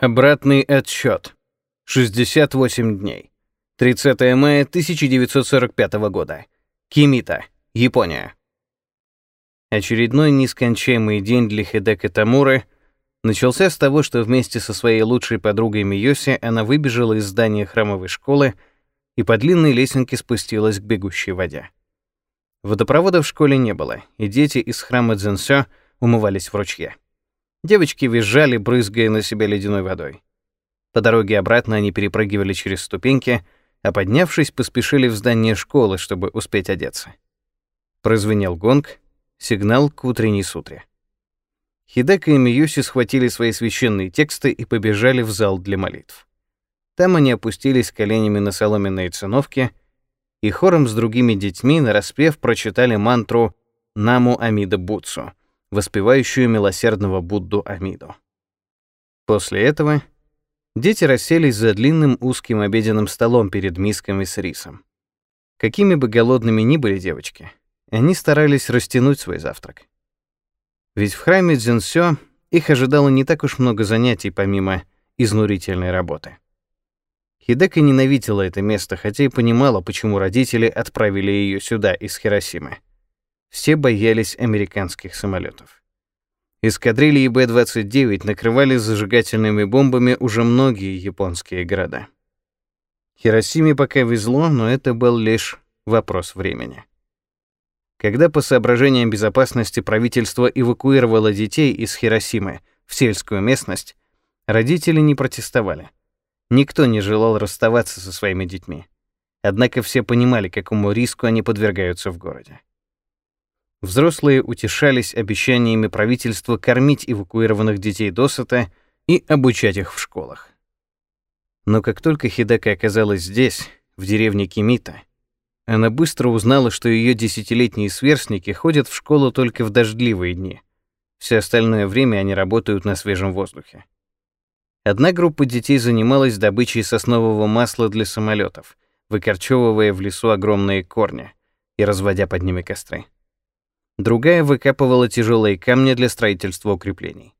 Обратный отсчет. 68 дней. 30 мая 1945 года. Кимита, Япония. Очередной нескончаемый день для Хидека Тамуры начался с того, что вместе со своей лучшей подругой Миоси она выбежала из здания храмовой школы и по длинной лесенке спустилась к бегущей воде. Водопровода в школе не было, и дети из храма Дзенсё умывались в ручье. Девочки визжали, брызгая на себя ледяной водой. По дороге обратно они перепрыгивали через ступеньки, а поднявшись, поспешили в здание школы, чтобы успеть одеться. Прозвенел гонг, сигнал к утренней сутре. Хидека и Миюси схватили свои священные тексты и побежали в зал для молитв. Там они опустились коленями на соломенные циновки и хором с другими детьми нараспев прочитали мантру «Наму Амида Бутсу», воспевающую милосердного Будду Амиду. После этого дети расселись за длинным узким обеденным столом перед мисками с рисом. Какими бы голодными ни были девочки, они старались растянуть свой завтрак. Ведь в храме Дзюнсё их ожидало не так уж много занятий помимо изнурительной работы. Хидека ненавидела это место, хотя и понимала, почему родители отправили ее сюда из Хиросимы. Все боялись американских самолетов. Эскадрильи Б-29 накрывали зажигательными бомбами уже многие японские города. Хиросиме пока везло, но это был лишь вопрос времени. Когда по соображениям безопасности правительство эвакуировало детей из Хиросимы в сельскую местность, родители не протестовали. Никто не желал расставаться со своими детьми. Однако все понимали, какому риску они подвергаются в городе. Взрослые утешались обещаниями правительства кормить эвакуированных детей досыта и обучать их в школах. Но как только Хидека оказалась здесь, в деревне Кимита, она быстро узнала, что ее десятилетние сверстники ходят в школу только в дождливые дни. Все остальное время они работают на свежем воздухе. Одна группа детей занималась добычей соснового масла для самолетов, выкорчевывая в лесу огромные корни и разводя под ними костры другая выкапывала тяжелые камни для строительства укреплений.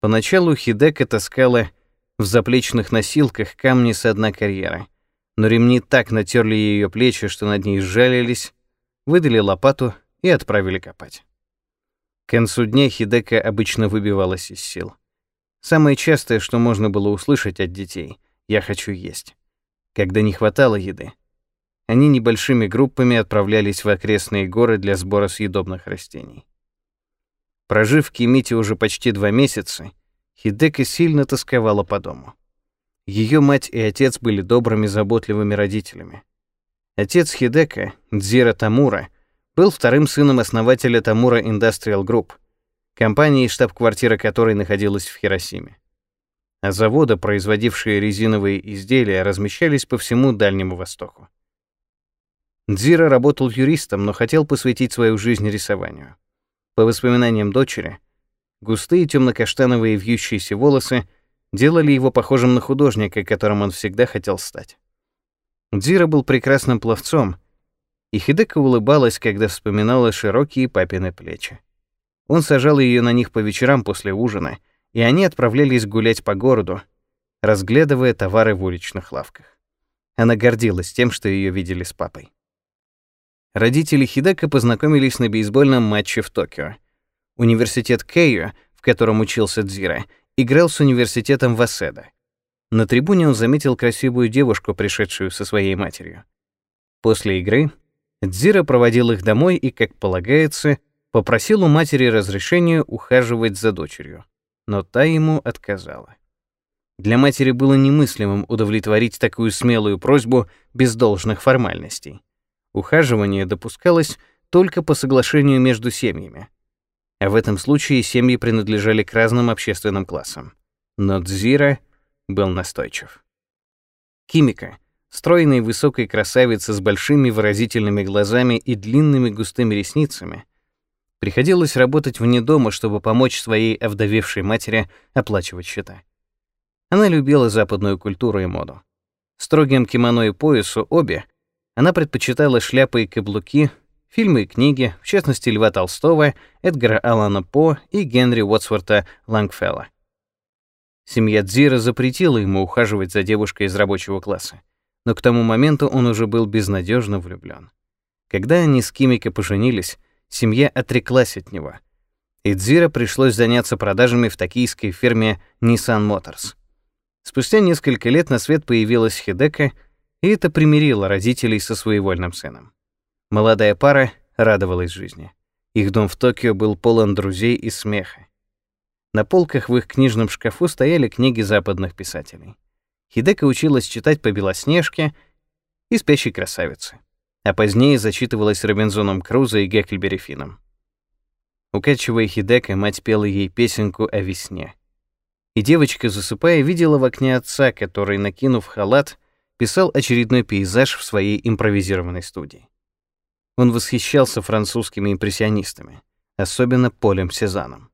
Поначалу Хидека таскала в заплечных носилках камни с дна карьера, но ремни так натерли ее плечи, что над ней сжалились, выдали лопату и отправили копать. К концу дня Хидека обычно выбивалась из сил. Самое частое, что можно было услышать от детей — «я хочу есть». Когда не хватало еды, они небольшими группами отправлялись в окрестные горы для сбора съедобных растений. Прожив в Кимите уже почти два месяца, Хидека сильно тосковала по дому. Ее мать и отец были добрыми, заботливыми родителями. Отец Хидека, Дзира Тамура, был вторым сыном основателя Тамура Industrial Group, компании, штаб-квартира которой находилась в Хиросиме. А заводы, производившие резиновые изделия, размещались по всему Дальнему Востоку. Дзира работал юристом, но хотел посвятить свою жизнь рисованию. По воспоминаниям дочери, густые темно-каштановые вьющиеся волосы делали его похожим на художника, которым он всегда хотел стать. Дзира был прекрасным пловцом, и Хидека улыбалась, когда вспоминала широкие папины плечи. Он сажал ее на них по вечерам после ужина, и они отправлялись гулять по городу, разглядывая товары в уличных лавках. Она гордилась тем, что ее видели с папой. Родители Хидека познакомились на бейсбольном матче в Токио. Университет Кейо, в котором учился Дзира, играл с университетом Васеда. На трибуне он заметил красивую девушку, пришедшую со своей матерью. После игры Дзира проводил их домой и, как полагается, попросил у матери разрешения ухаживать за дочерью, но та ему отказала. Для матери было немыслимым удовлетворить такую смелую просьбу без должных формальностей. Ухаживание допускалось только по соглашению между семьями. А в этом случае семьи принадлежали к разным общественным классам. Но Дзира был настойчив. Кимика, стройная высокая красавица с большими выразительными глазами и длинными густыми ресницами, приходилось работать вне дома, чтобы помочь своей овдовевшей матери оплачивать счета. Она любила западную культуру и моду. Строгим кимоно и поясу обе она предпочитала шляпы и каблуки, фильмы и книги, в частности Льва Толстого, Эдгара Аллана По и Генри Уотсворта Лангфелла. Семья Дзира запретила ему ухаживать за девушкой из рабочего класса, но к тому моменту он уже был безнадежно влюблен. Когда они с Кимико поженились, семья отреклась от него, и Дзира пришлось заняться продажами в токийской фирме Nissan Motors. Спустя несколько лет на свет появилась Хидека, и это примирило родителей со своевольным сыном. Молодая пара радовалась жизни. Их дом в Токио был полон друзей и смеха. На полках в их книжном шкафу стояли книги западных писателей. Хидека училась читать по Белоснежке и «Спящей красавице», а позднее зачитывалась Робинзоном Крузо и Гекльбери Финном. Укачивая Хидека, мать пела ей песенку о весне. И девочка, засыпая, видела в окне отца, который, накинув халат, писал очередной пейзаж в своей импровизированной студии. Он восхищался французскими импрессионистами, особенно Полем Сезаном.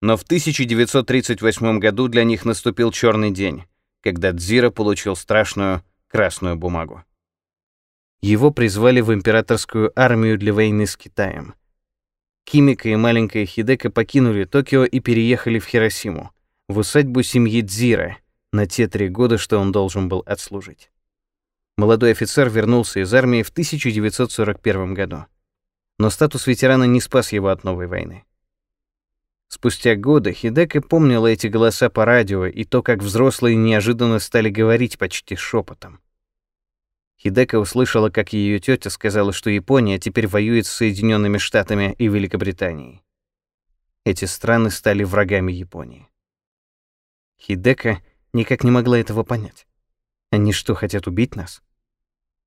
Но в 1938 году для них наступил черный день, когда Дзира получил страшную красную бумагу. Его призвали в императорскую армию для войны с Китаем. Кимика и маленькая Хидека покинули Токио и переехали в Хиросиму, в усадьбу семьи Дзира, на те три года, что он должен был отслужить. Молодой офицер вернулся из армии в 1941 году. Но статус ветерана не спас его от новой войны. Спустя годы Хидека помнила эти голоса по радио и то, как взрослые неожиданно стали говорить почти шепотом. Хидека услышала, как ее тетя сказала, что Япония теперь воюет с Соединенными Штатами и Великобританией. Эти страны стали врагами Японии. Хидека никак не могла этого понять. Они что, хотят убить нас?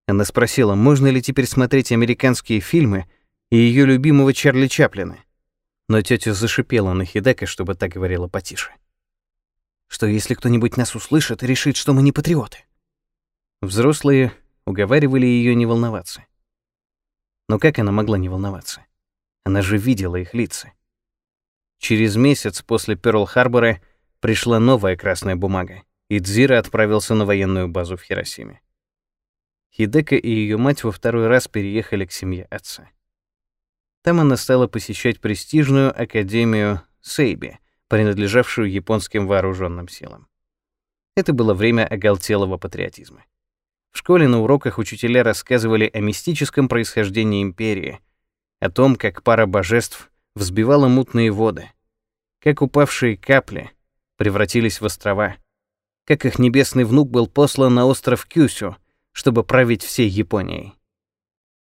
Она спросила, можно ли теперь смотреть американские фильмы и ее любимого Чарли Чаплина. Но тетя зашипела на Хидека, чтобы так говорила потише. Что если кто-нибудь нас услышит и решит, что мы не патриоты? Взрослые уговаривали ее не волноваться. Но как она могла не волноваться? Она же видела их лица. Через месяц после Пёрл-Харбора пришла новая красная бумага, и Дзира отправился на военную базу в Хиросиме. Хидека и ее мать во второй раз переехали к семье отца. Там она стала посещать престижную академию Сейби, принадлежавшую японским вооруженным силам. Это было время оголтелого патриотизма. В школе на уроках учителя рассказывали о мистическом происхождении империи, о том, как пара божеств взбивала мутные воды, как упавшие капли превратились в острова, как их небесный внук был послан на остров Кюсю — чтобы править всей Японией.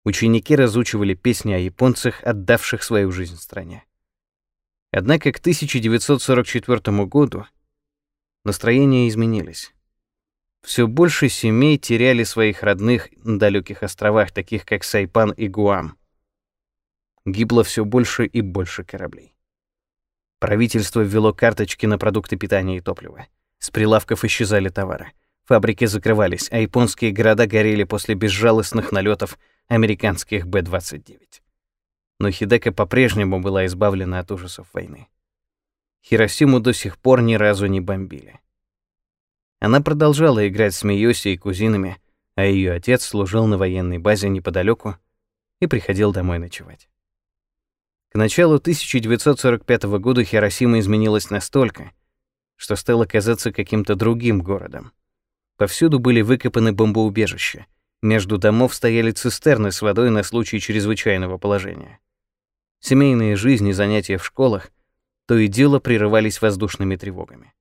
Ученики разучивали песни о японцах, отдавших свою жизнь стране. Однако к 1944 году настроения изменились. Все больше семей теряли своих родных на далеких островах, таких как Сайпан и Гуам. Гибло все больше и больше кораблей. Правительство ввело карточки на продукты питания и топлива. С прилавков исчезали товары. Фабрики закрывались, а японские города горели после безжалостных налетов американских Б-29. Но Хидека по-прежнему была избавлена от ужасов войны. Хиросиму до сих пор ни разу не бомбили. Она продолжала играть с Миоси и кузинами, а ее отец служил на военной базе неподалеку и приходил домой ночевать. К началу 1945 года Хиросима изменилась настолько, что стала казаться каким-то другим городом. Повсюду были выкопаны бомбоубежища. Между домов стояли цистерны с водой на случай чрезвычайного положения. Семейные жизни, занятия в школах то и дело прерывались воздушными тревогами.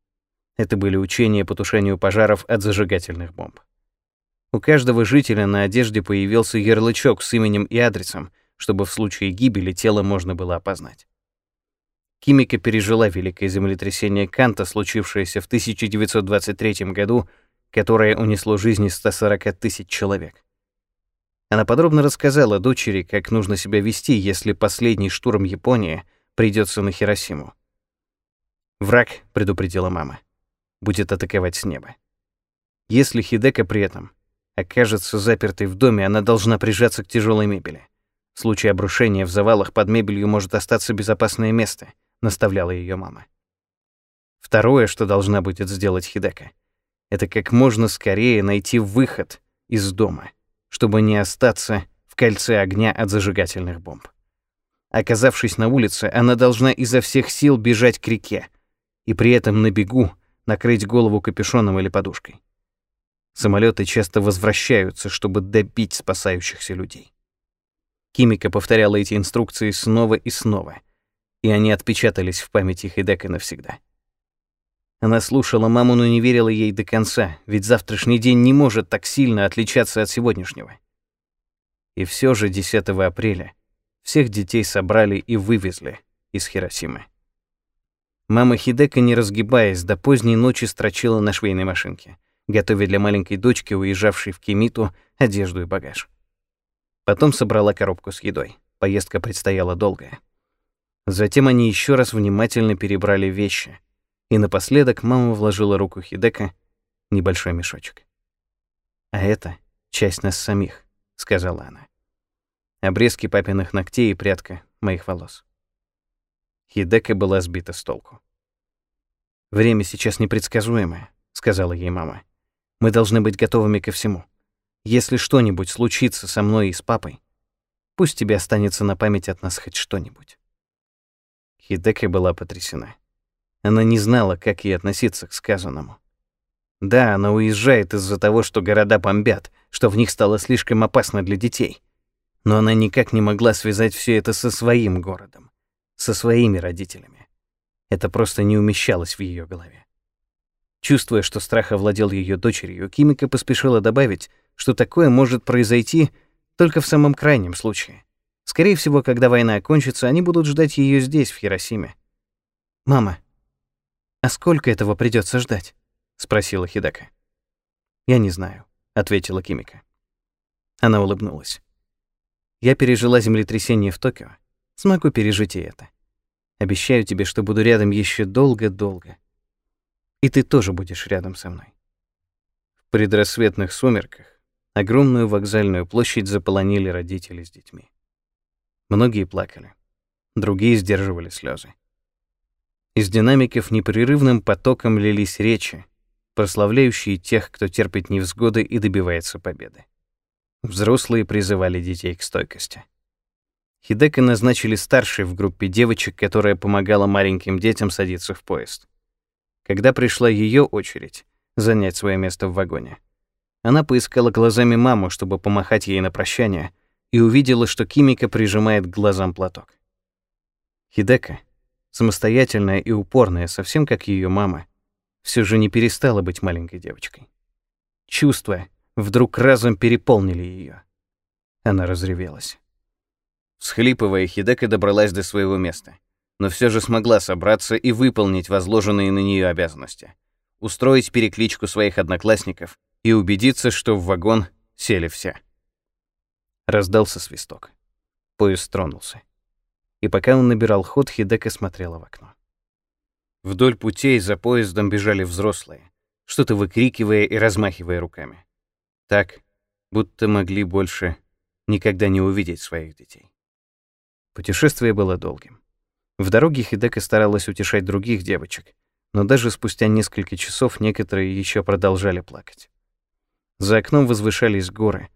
Это были учения по тушению пожаров от зажигательных бомб. У каждого жителя на одежде появился ярлычок с именем и адресом, чтобы в случае гибели тело можно было опознать. Кимика пережила великое землетрясение Канта, случившееся в 1923 году которое унесло жизни 140 тысяч человек. Она подробно рассказала дочери, как нужно себя вести, если последний штурм Японии придется на Хиросиму. «Враг», — предупредила мама, — «будет атаковать с неба. Если Хидека при этом окажется запертой в доме, она должна прижаться к тяжелой мебели. В случае обрушения в завалах под мебелью может остаться безопасное место», — наставляла ее мама. Второе, что должна будет сделать Хидека — это как можно скорее найти выход из дома, чтобы не остаться в кольце огня от зажигательных бомб. Оказавшись на улице, она должна изо всех сил бежать к реке, и при этом на бегу накрыть голову капюшоном или подушкой. Самолеты часто возвращаются, чтобы добить спасающихся людей. Кимика повторяла эти инструкции снова и снова, и они отпечатались в памяти Хидека навсегда. Она слушала маму, но не верила ей до конца, ведь завтрашний день не может так сильно отличаться от сегодняшнего. И все же 10 апреля всех детей собрали и вывезли из Хиросимы. Мама Хидека, не разгибаясь, до поздней ночи строчила на швейной машинке, готовя для маленькой дочки, уезжавшей в Кимиту, одежду и багаж. Потом собрала коробку с едой. Поездка предстояла долгая. Затем они еще раз внимательно перебрали вещи — и напоследок мама вложила руку Хидека небольшой мешочек. «А это часть нас самих», — сказала она. Обрезки папиных ногтей и прядка моих волос. Хидека была сбита с толку. «Время сейчас непредсказуемое», — сказала ей мама. «Мы должны быть готовыми ко всему. Если что-нибудь случится со мной и с папой, пусть тебе останется на память от нас хоть что-нибудь». Хидека была потрясена. Она не знала, как ей относиться к сказанному. Да, она уезжает из-за того, что города бомбят, что в них стало слишком опасно для детей. Но она никак не могла связать все это со своим городом, со своими родителями. Это просто не умещалось в ее голове. Чувствуя, что страх овладел ее дочерью, Кимика поспешила добавить, что такое может произойти только в самом крайнем случае. Скорее всего, когда война окончится, они будут ждать ее здесь, в Хиросиме. «Мама, «А сколько этого придется ждать?» — спросила Хидака. «Я не знаю», — ответила Кимика. Она улыбнулась. «Я пережила землетрясение в Токио. Смогу пережить и это. Обещаю тебе, что буду рядом еще долго-долго. И ты тоже будешь рядом со мной». В предрассветных сумерках огромную вокзальную площадь заполонили родители с детьми. Многие плакали, другие сдерживали слезы. Из динамиков непрерывным потоком лились речи, прославляющие тех, кто терпит невзгоды и добивается победы. Взрослые призывали детей к стойкости. Хидека назначили старшей в группе девочек, которая помогала маленьким детям садиться в поезд. Когда пришла ее очередь занять свое место в вагоне, она поискала глазами маму, чтобы помахать ей на прощание, и увидела, что Кимика прижимает к глазам платок. Хидека, самостоятельная и упорная, совсем как ее мама, все же не перестала быть маленькой девочкой. Чувства вдруг разом переполнили ее. Она разревелась. Схлипывая, Хидека добралась до своего места, но все же смогла собраться и выполнить возложенные на нее обязанности. Устроить перекличку своих одноклассников и убедиться, что в вагон сели все. Раздался свисток. Поезд тронулся и пока он набирал ход, Хидека смотрела в окно. Вдоль путей за поездом бежали взрослые, что-то выкрикивая и размахивая руками. Так, будто могли больше никогда не увидеть своих детей. Путешествие было долгим. В дороге Хидека старалась утешать других девочек, но даже спустя несколько часов некоторые еще продолжали плакать. За окном возвышались горы,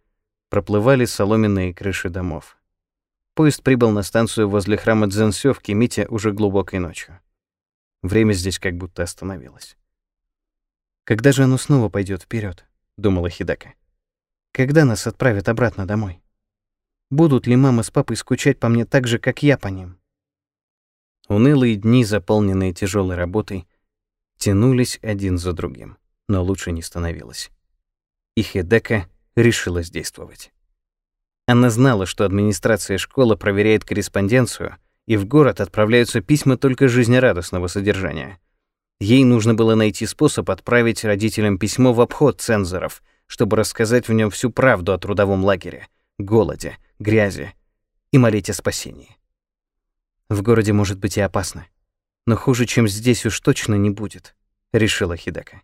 проплывали соломенные крыши домов. Поезд прибыл на станцию возле храма Дзенсё в Кимите уже глубокой ночью. Время здесь как будто остановилось. «Когда же оно снова пойдет вперед? думала Хидака. «Когда нас отправят обратно домой? Будут ли мама с папой скучать по мне так же, как я по ним?» Унылые дни, заполненные тяжелой работой, тянулись один за другим, но лучше не становилось. И Хидека решилась действовать. Она знала, что администрация школы проверяет корреспонденцию, и в город отправляются письма только жизнерадостного содержания. Ей нужно было найти способ отправить родителям письмо в обход цензоров, чтобы рассказать в нем всю правду о трудовом лагере, голоде, грязи и молить о спасении. В городе может быть и опасно, но хуже, чем здесь, уж точно не будет, решила Хидека.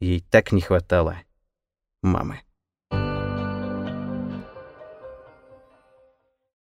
Ей так не хватало мамы.